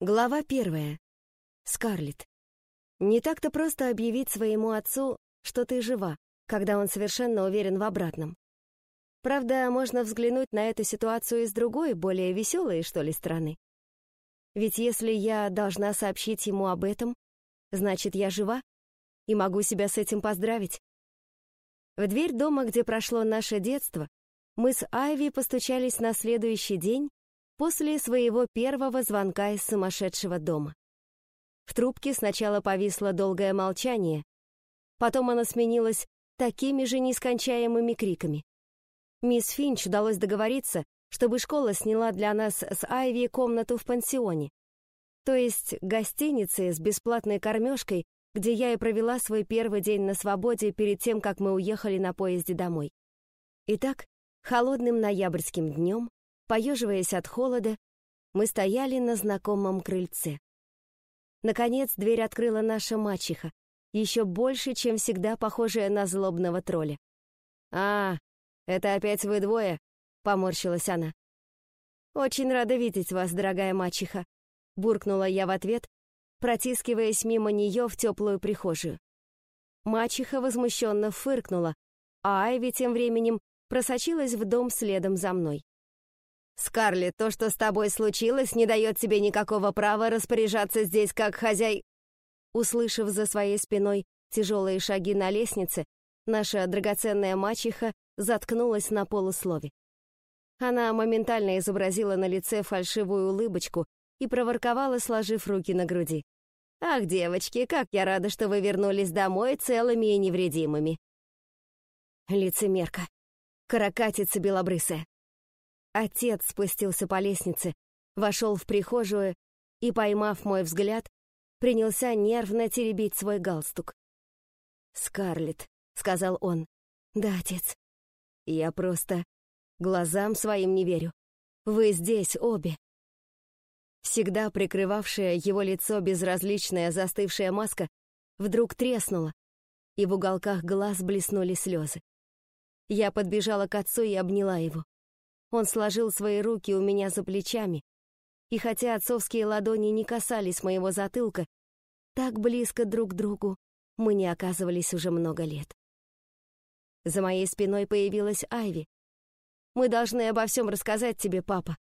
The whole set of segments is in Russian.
Глава первая. Скарлетт. Не так-то просто объявить своему отцу, что ты жива, когда он совершенно уверен в обратном. Правда, можно взглянуть на эту ситуацию из другой, более веселой, что ли, стороны. Ведь если я должна сообщить ему об этом, значит, я жива и могу себя с этим поздравить. В дверь дома, где прошло наше детство, мы с Айви постучались на следующий день после своего первого звонка из сумасшедшего дома. В трубке сначала повисло долгое молчание, потом оно сменилось такими же нескончаемыми криками. Мисс Финч удалось договориться, чтобы школа сняла для нас с Айви комнату в пансионе, то есть гостинице с бесплатной кормежкой, где я и провела свой первый день на свободе перед тем, как мы уехали на поезде домой. Итак, холодным ноябрьским днем Поеживаясь от холода, мы стояли на знакомом крыльце. Наконец дверь открыла наша мачеха, еще больше, чем всегда похожая на злобного тролля. «А, это опять вы двое?» — поморщилась она. «Очень рада видеть вас, дорогая мачеха», — буркнула я в ответ, протискиваясь мимо нее в теплую прихожую. Мачеха возмущенно фыркнула, а Айви тем временем просочилась в дом следом за мной. «Скарлетт, то, что с тобой случилось, не дает тебе никакого права распоряжаться здесь как хозяй...» Услышав за своей спиной тяжелые шаги на лестнице, наша драгоценная мачеха заткнулась на полуслове. Она моментально изобразила на лице фальшивую улыбочку и проворковала, сложив руки на груди. «Ах, девочки, как я рада, что вы вернулись домой целыми и невредимыми!» Лицемерка, каракатица белобрысая. Отец спустился по лестнице, вошел в прихожую и, поймав мой взгляд, принялся нервно теребить свой галстук. «Скарлетт», — сказал он. «Да, отец. Я просто глазам своим не верю. Вы здесь обе». Всегда прикрывавшая его лицо безразличная застывшая маска вдруг треснула, и в уголках глаз блеснули слезы. Я подбежала к отцу и обняла его. Он сложил свои руки у меня за плечами, и хотя отцовские ладони не касались моего затылка, так близко друг к другу мы не оказывались уже много лет. За моей спиной появилась Айви. «Мы должны обо всем рассказать тебе, папа.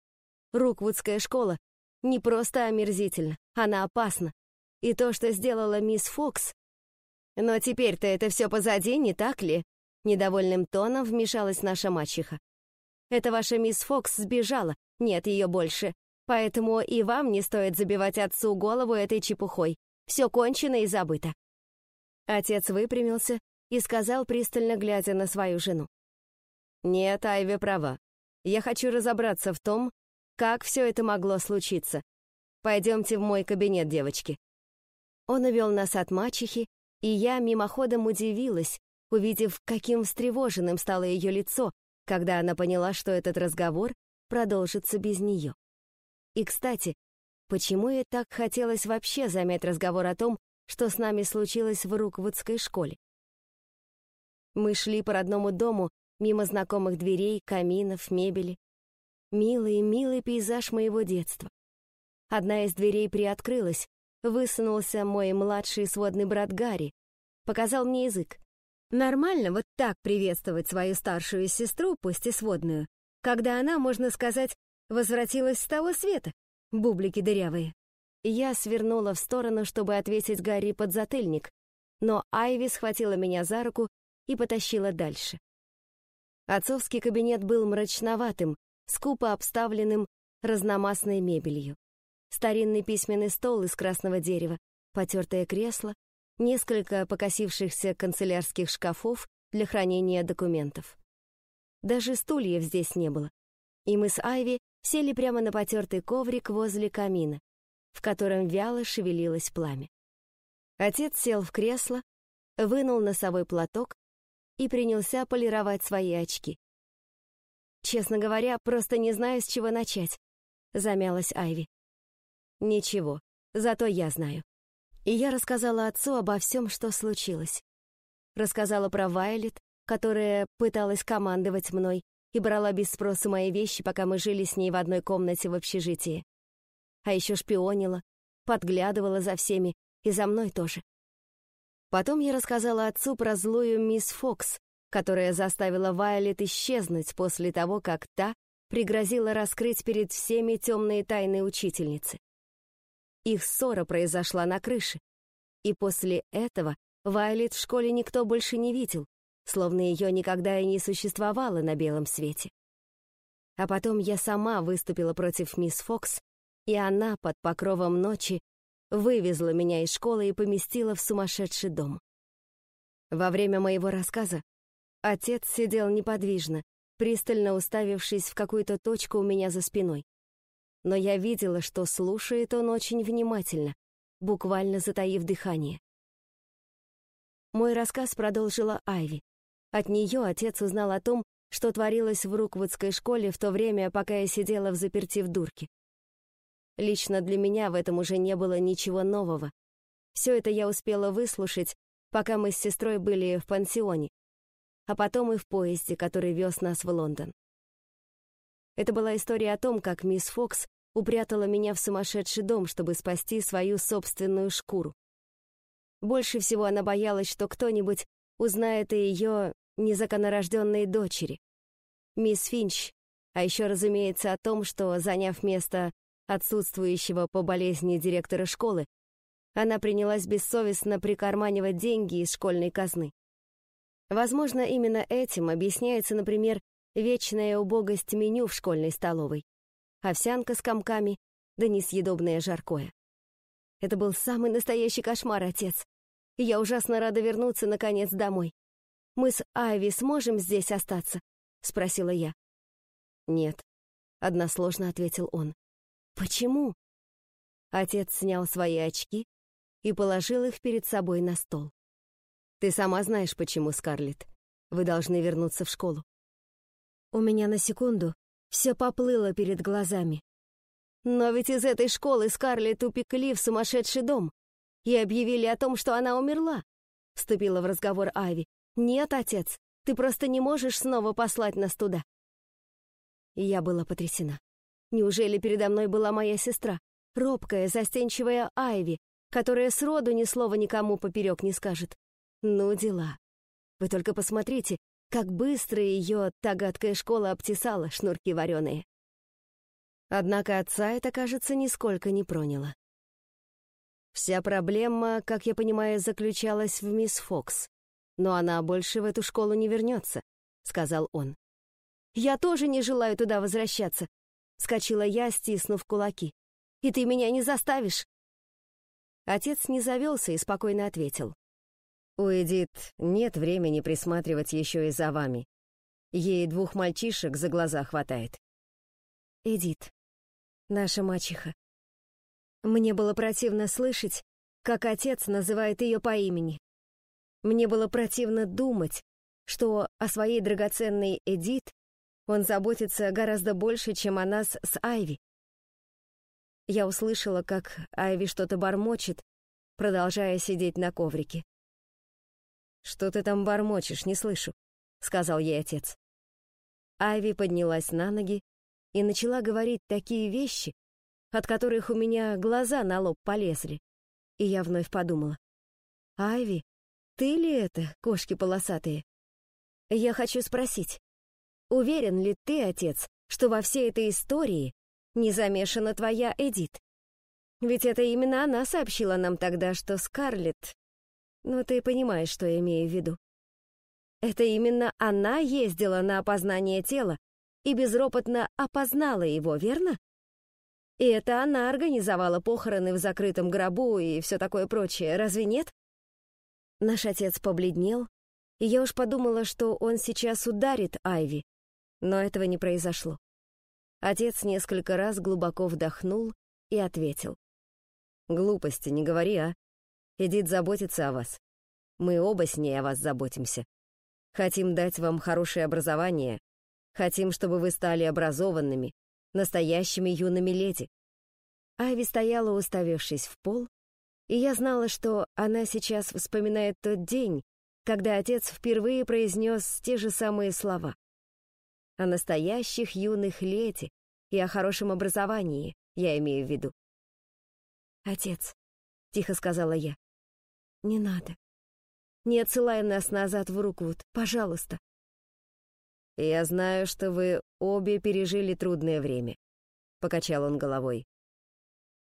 Руквудская школа не просто омерзительна, она опасна. И то, что сделала мисс Фокс... Но теперь-то это все позади, не так ли?» Недовольным тоном вмешалась наша мачеха. Это ваша мисс Фокс сбежала, нет ее больше. Поэтому и вам не стоит забивать отцу голову этой чепухой. Все кончено и забыто». Отец выпрямился и сказал, пристально глядя на свою жену. «Нет, Айви права. Я хочу разобраться в том, как все это могло случиться. Пойдемте в мой кабинет, девочки». Он увел нас от мачехи, и я мимоходом удивилась, увидев, каким встревоженным стало ее лицо, когда она поняла, что этот разговор продолжится без нее. И, кстати, почему ей так хотелось вообще замять разговор о том, что с нами случилось в Руквудской школе? Мы шли по родному дому, мимо знакомых дверей, каминов, мебели. Милый, милый пейзаж моего детства. Одна из дверей приоткрылась, высунулся мой младший сводный брат Гарри, показал мне язык. Нормально вот так приветствовать свою старшую сестру, пусть и сводную, когда она, можно сказать, возвратилась с того света, бублики дырявые. Я свернула в сторону, чтобы ответить Гарри под затыльник, но Айви схватила меня за руку и потащила дальше. Отцовский кабинет был мрачноватым, скупо обставленным разномастной мебелью. Старинный письменный стол из красного дерева, потертое кресло, несколько покосившихся канцелярских шкафов для хранения документов. Даже стульев здесь не было, и мы с Айви сели прямо на потертый коврик возле камина, в котором вяло шевелилось пламя. Отец сел в кресло, вынул носовой платок и принялся полировать свои очки. «Честно говоря, просто не знаю, с чего начать», — замялась Айви. «Ничего, зато я знаю. И я рассказала отцу обо всем, что случилось. Рассказала про Вайлет, которая пыталась командовать мной и брала без спроса мои вещи, пока мы жили с ней в одной комнате в общежитии. а еще шпионила, подглядывала за всеми и за мной тоже. Потом я рассказала отцу про злую мисс Фокс, которая заставила Вайолет исчезнуть после того, как та пригрозила раскрыть перед всеми темные тайны учительницы. Их ссора произошла на крыше, и после этого Вайолет в школе никто больше не видел, словно ее никогда и не существовало на белом свете. А потом я сама выступила против мисс Фокс, и она под покровом ночи вывезла меня из школы и поместила в сумасшедший дом. Во время моего рассказа отец сидел неподвижно, пристально уставившись в какую-то точку у меня за спиной. Но я видела, что слушает он очень внимательно, буквально затаив дыхание. Мой рассказ продолжила Айви. От нее отец узнал о том, что творилось в Руквудской школе в то время, пока я сидела в заперти в дурке. Лично для меня в этом уже не было ничего нового. Все это я успела выслушать, пока мы с сестрой были в пансионе, а потом и в поезде, который вез нас в Лондон. Это была история о том, как мисс Фокс упрятала меня в сумасшедший дом, чтобы спасти свою собственную шкуру. Больше всего она боялась, что кто-нибудь узнает о ее незаконнорожденной дочери, мисс Финч, а еще, разумеется, о том, что, заняв место отсутствующего по болезни директора школы, она принялась бессовестно прикарманивать деньги из школьной казны. Возможно, именно этим объясняется, например, вечная убогость меню в школьной столовой. Овсянка с комками, да несъедобное жаркое. Это был самый настоящий кошмар, отец. И я ужасно рада вернуться, наконец, домой. Мы с Айви сможем здесь остаться?» — спросила я. «Нет», — односложно ответил он. «Почему?» Отец снял свои очки и положил их перед собой на стол. «Ты сама знаешь, почему, Скарлетт. Вы должны вернуться в школу». У меня на секунду все поплыло перед глазами. Но ведь из этой школы Скарлетт упекли в сумасшедший дом и объявили о том, что она умерла, вступила в разговор Айви. «Нет, отец, ты просто не можешь снова послать нас туда». я была потрясена. Неужели передо мной была моя сестра, робкая, застенчивая Айви, которая сроду ни слова никому поперек не скажет? Ну, дела. Вы только посмотрите, как быстро ее та гадкая школа обтесала, шнурки вареные. Однако отца это, кажется, нисколько не проняло. Вся проблема, как я понимаю, заключалась в мисс Фокс но она больше в эту школу не вернется», — сказал он. «Я тоже не желаю туда возвращаться», — скочила я, стиснув кулаки. «И ты меня не заставишь». Отец не завелся и спокойно ответил. «У Эдит нет времени присматривать еще и за вами. Ей двух мальчишек за глаза хватает». «Эдит, наша мачеха». Мне было противно слышать, как отец называет ее по имени. Мне было противно думать, что о своей драгоценной Эдит он заботится гораздо больше, чем о нас с Айви. Я услышала, как Айви что-то бормочет, продолжая сидеть на коврике. «Что ты там бормочешь, не слышу», — сказал ей отец. Айви поднялась на ноги и начала говорить такие вещи, от которых у меня глаза на лоб полезли. И я вновь подумала. «Айви, ты ли это, кошки полосатые? Я хочу спросить, уверен ли ты, отец, что во всей этой истории не замешана твоя Эдит? Ведь это именно она сообщила нам тогда, что Скарлетт... Ну, ты понимаешь, что я имею в виду. Это именно она ездила на опознание тела и безропотно опознала его, верно? И это она организовала похороны в закрытом гробу и все такое прочее, разве нет? Наш отец побледнел, и я уж подумала, что он сейчас ударит Айви, но этого не произошло. Отец несколько раз глубоко вдохнул и ответил. «Глупости не говори, а. Эдит заботится о вас. Мы оба с ней о вас заботимся. Хотим дать вам хорошее образование. Хотим, чтобы вы стали образованными, настоящими юными леди». Айви стояла, уставившись в пол, и я знала, что она сейчас вспоминает тот день, когда отец впервые произнес те же самые слова. О настоящих юных лети и о хорошем образовании, я имею в виду. «Отец», — тихо сказала я, — «не надо. Не отсылай нас назад в Руквуд, пожалуйста». «Я знаю, что вы обе пережили трудное время», — покачал он головой.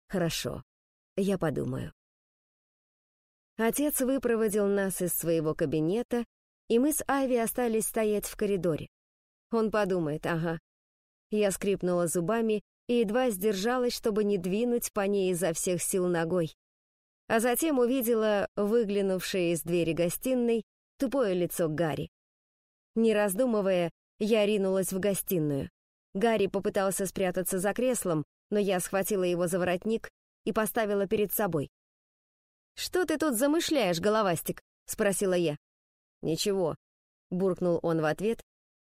«Хорошо, я подумаю». Отец выпроводил нас из своего кабинета, и мы с Айви остались стоять в коридоре. Он подумает, ага. Я скрипнула зубами и едва сдержалась, чтобы не двинуть по ней изо всех сил ногой. А затем увидела выглянувшее из двери гостиной тупое лицо Гарри. Не раздумывая, я ринулась в гостиную. Гарри попытался спрятаться за креслом, но я схватила его за воротник и поставила перед собой. «Что ты тут замышляешь, головастик?» — спросила я. «Ничего», — буркнул он в ответ,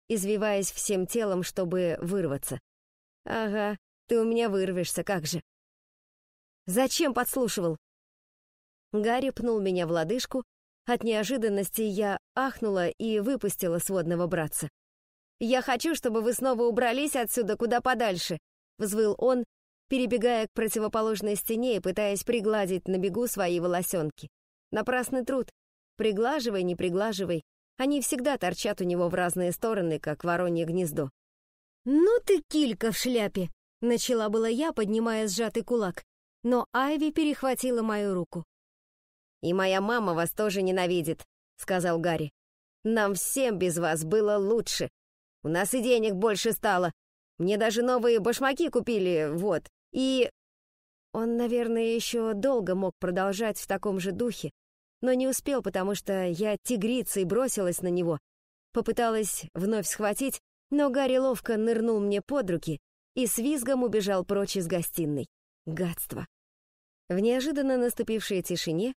извиваясь всем телом, чтобы вырваться. «Ага, ты у меня вырвешься, как же». «Зачем подслушивал?» Гарри пнул меня в лодыжку. От неожиданности я ахнула и выпустила сводного братца. «Я хочу, чтобы вы снова убрались отсюда куда подальше», — взвыл он, перебегая к противоположной стене и пытаясь пригладить на бегу свои волосенки. Напрасный труд. Приглаживай, не приглаживай. Они всегда торчат у него в разные стороны, как воронье гнездо. «Ну ты килька в шляпе!» — начала была я, поднимая сжатый кулак. Но Айви перехватила мою руку. «И моя мама вас тоже ненавидит», — сказал Гарри. «Нам всем без вас было лучше. У нас и денег больше стало. Мне даже новые башмаки купили, вот. И...» Он, наверное, еще долго мог продолжать в таком же духе, но не успел, потому что я тигрицей бросилась на него. Попыталась вновь схватить, но Гарри ловко нырнул мне под руки и с визгом убежал прочь из гостиной. Гадство. В неожиданно наступившей тишине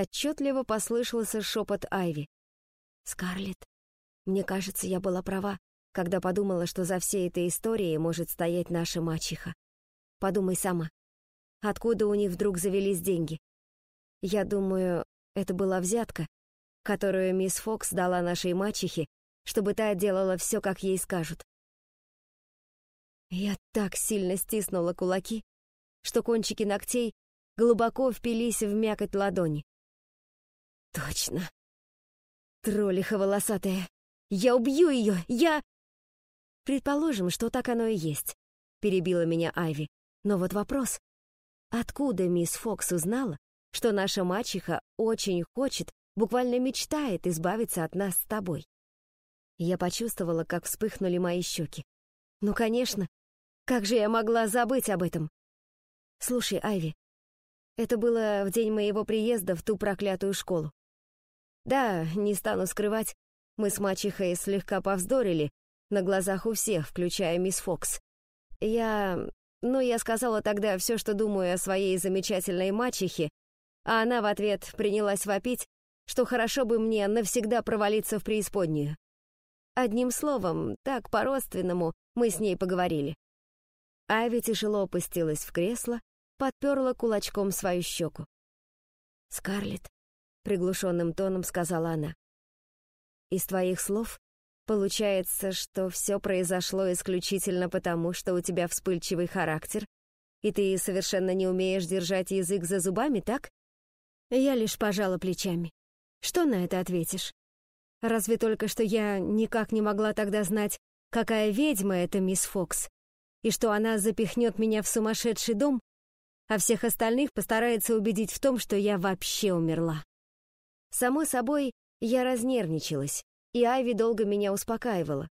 отчетливо послышался шепот Айви. «Скарлетт, мне кажется, я была права, когда подумала, что за всей этой историей может стоять наша мачеха. Подумай сама. Откуда у них вдруг завелись деньги? Я думаю, это была взятка, которую мисс Фокс дала нашей мачехе, чтобы та делала все, как ей скажут. Я так сильно стиснула кулаки, что кончики ногтей глубоко впились в мякоть ладони. Точно. Троллиха волосатая. Я убью ее! Я... Предположим, что так оно и есть, перебила меня Айви. Но вот вопрос. Откуда мисс Фокс узнала, что наша мачеха очень хочет, буквально мечтает избавиться от нас с тобой. Я почувствовала, как вспыхнули мои щеки. Ну, конечно, как же я могла забыть об этом? Слушай, Айви, это было в день моего приезда в ту проклятую школу. Да, не стану скрывать, мы с мачехой слегка повздорили на глазах у всех, включая мисс Фокс. Я... Ну, я сказала тогда все, что думаю о своей замечательной мачехе, а она в ответ принялась вопить, что хорошо бы мне навсегда провалиться в преисподнюю. Одним словом, так по-родственному мы с ней поговорили. Ави тяжело опустилась в кресло, подперла кулачком свою щеку. «Скарлетт», — приглушенным тоном сказала она, — «из твоих слов получается, что все произошло исключительно потому, что у тебя вспыльчивый характер, и ты совершенно не умеешь держать язык за зубами, так?» Я лишь пожала плечами. Что на это ответишь? Разве только что я никак не могла тогда знать, какая ведьма эта мисс Фокс, и что она запихнет меня в сумасшедший дом, а всех остальных постарается убедить в том, что я вообще умерла. Само собой, я разнервничалась, и Айви долго меня успокаивала.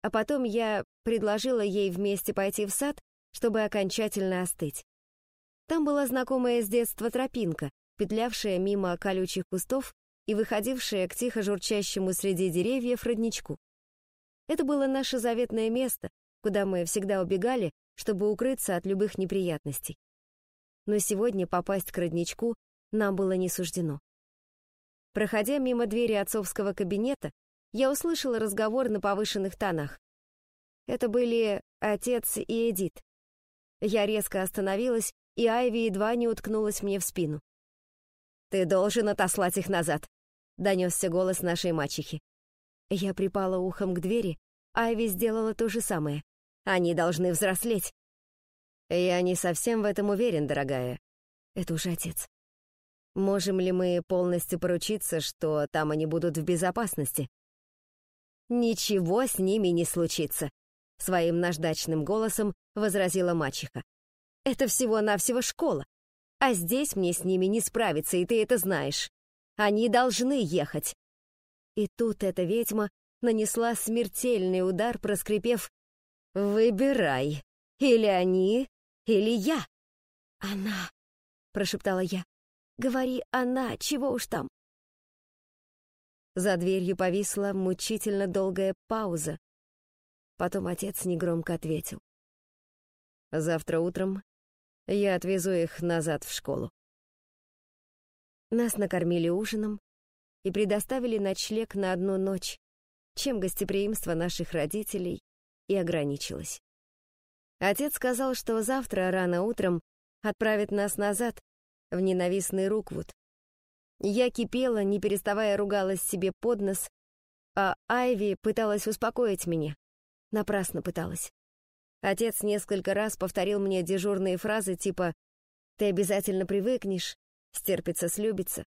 А потом я предложила ей вместе пойти в сад, чтобы окончательно остыть. Там была знакомая с детства тропинка, петлявшая мимо колючих кустов и выходившая к тихо журчащему среди деревьев родничку. Это было наше заветное место, куда мы всегда убегали, чтобы укрыться от любых неприятностей. Но сегодня попасть к родничку нам было не суждено. Проходя мимо двери отцовского кабинета, я услышала разговор на повышенных тонах. Это были отец и Эдит. Я резко остановилась, и Айви едва не уткнулась мне в спину. «Ты должен отослать их назад», — донесся голос нашей мачехи. Я припала ухом к двери, Айви сделала то же самое. Они должны взрослеть. Я не совсем в этом уверен, дорогая. Это уже отец. Можем ли мы полностью поручиться, что там они будут в безопасности? Ничего с ними не случится, своим наждачным голосом возразила мачеха. Это всего-навсего школа. А здесь мне с ними не справиться, и ты это знаешь. Они должны ехать. И тут эта ведьма нанесла смертельный удар, проскрипев «Выбирай, или они, или я». «Она», — прошептала я. «Говори она, чего уж там». За дверью повисла мучительно долгая пауза. Потом отец негромко ответил. «Завтра утром я отвезу их назад в школу». Нас накормили ужином и предоставили ночлег на одну ночь, чем гостеприимство наших родителей и ограничилось. Отец сказал, что завтра рано утром отправит нас назад, в ненавистный Руквуд. Я кипела, не переставая ругалась себе под нос, а Айви пыталась успокоить меня. Напрасно пыталась. Отец несколько раз повторил мне дежурные фразы типа «Ты обязательно привыкнешь», «Стерпится, слюбится».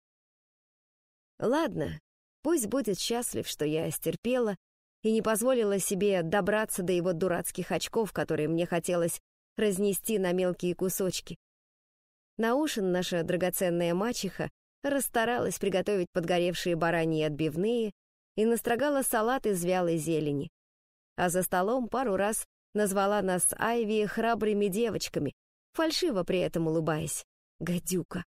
Ладно, пусть будет счастлив, что я стерпела и не позволила себе добраться до его дурацких очков, которые мне хотелось разнести на мелкие кусочки. На наша драгоценная мачеха расстаралась приготовить подгоревшие бараньи отбивные и настрогала салат из вялой зелени. А за столом пару раз назвала нас Айви храбрыми девочками, фальшиво при этом улыбаясь. Гадюка.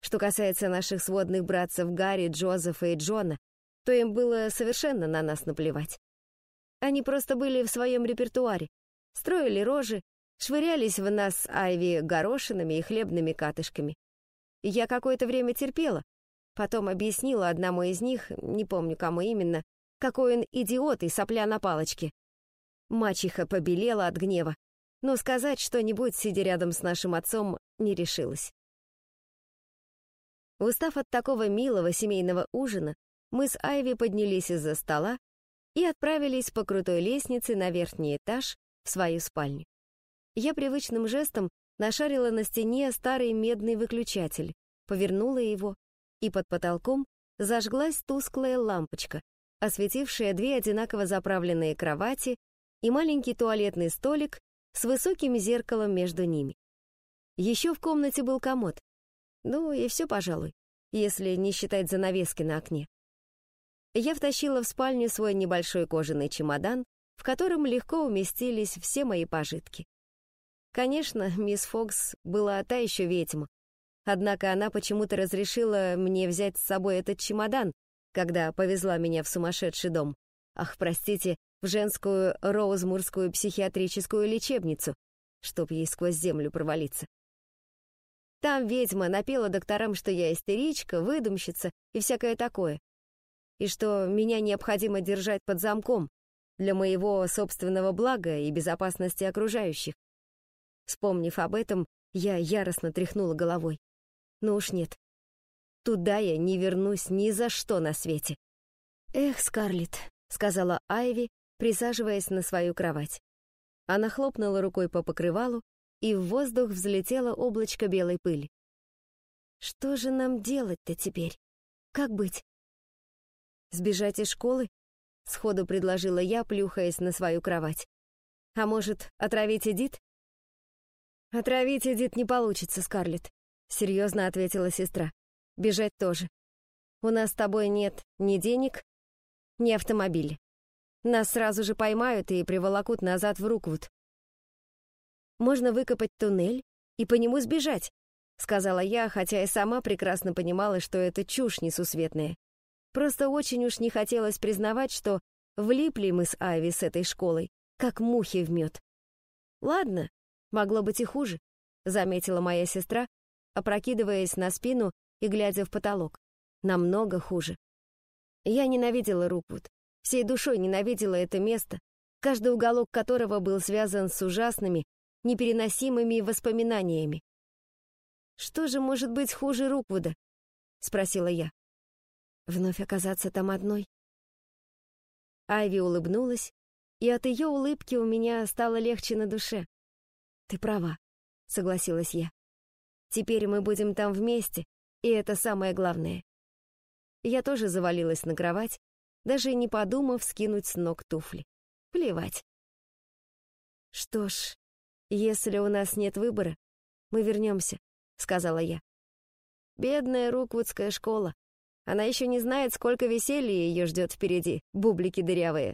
Что касается наших сводных братцев Гарри, Джозефа и Джона, то им было совершенно на нас наплевать. Они просто были в своем репертуаре, строили рожи, швырялись в нас Айви горошинами и хлебными катышками. Я какое-то время терпела, потом объяснила одному из них, не помню кому именно, какой он идиот и сопля на палочке. Мачеха побелела от гнева, но сказать что-нибудь, сидя рядом с нашим отцом, не решилась. Устав от такого милого семейного ужина, мы с Айви поднялись из-за стола и отправились по крутой лестнице на верхний этаж в свою спальню. Я привычным жестом нашарила на стене старый медный выключатель, повернула его, и под потолком зажглась тусклая лампочка, осветившая две одинаково заправленные кровати и маленький туалетный столик с высоким зеркалом между ними. Еще в комнате был комод. Ну и все, пожалуй, если не считать занавески на окне я втащила в спальню свой небольшой кожаный чемодан, в котором легко уместились все мои пожитки. Конечно, мисс Фокс была та еще ведьма, однако она почему-то разрешила мне взять с собой этот чемодан, когда повезла меня в сумасшедший дом. Ах, простите, в женскую Роузмурскую психиатрическую лечебницу, чтоб ей сквозь землю провалиться. Там ведьма напела докторам, что я истеричка, выдумщица и всякое такое и что меня необходимо держать под замком для моего собственного блага и безопасности окружающих. Вспомнив об этом, я яростно тряхнула головой. Ну уж нет. Туда я не вернусь ни за что на свете. «Эх, Скарлетт», — сказала Айви, присаживаясь на свою кровать. Она хлопнула рукой по покрывалу, и в воздух взлетело облачко белой пыли. «Что же нам делать-то теперь? Как быть? Сбежать из школы? Сходу предложила я, плюхаясь на свою кровать. А может, отравить Эдит? Отравить Эдит не получится, Скарлетт, серьезно ответила сестра. Бежать тоже. У нас с тобой нет ни денег, ни автомобиля. Нас сразу же поймают и приволокут назад в Руквуд. Можно выкопать туннель и по нему сбежать, сказала я, хотя и сама прекрасно понимала, что это чушь несусветная. Просто очень уж не хотелось признавать, что влипли мы с Айви с этой школой, как мухи в мед. Ладно, могло быть и хуже, заметила моя сестра, опрокидываясь на спину и глядя в потолок. Намного хуже. Я ненавидела Руквуд, всей душой ненавидела это место, каждый уголок которого был связан с ужасными, непереносимыми воспоминаниями. «Что же может быть хуже Руквуда?» — спросила я. Вновь оказаться там одной? Айви улыбнулась, и от ее улыбки у меня стало легче на душе. «Ты права», — согласилась я. Теперь мы будем там вместе, и это самое главное. Я тоже завалилась на кровать, даже не подумав скинуть с ног туфли. Плевать. Что ж, если у нас нет выбора, мы вернемся, сказала я. Бедная Руквудская школа. Она еще не знает, сколько веселья ее ждет впереди, бублики дырявые.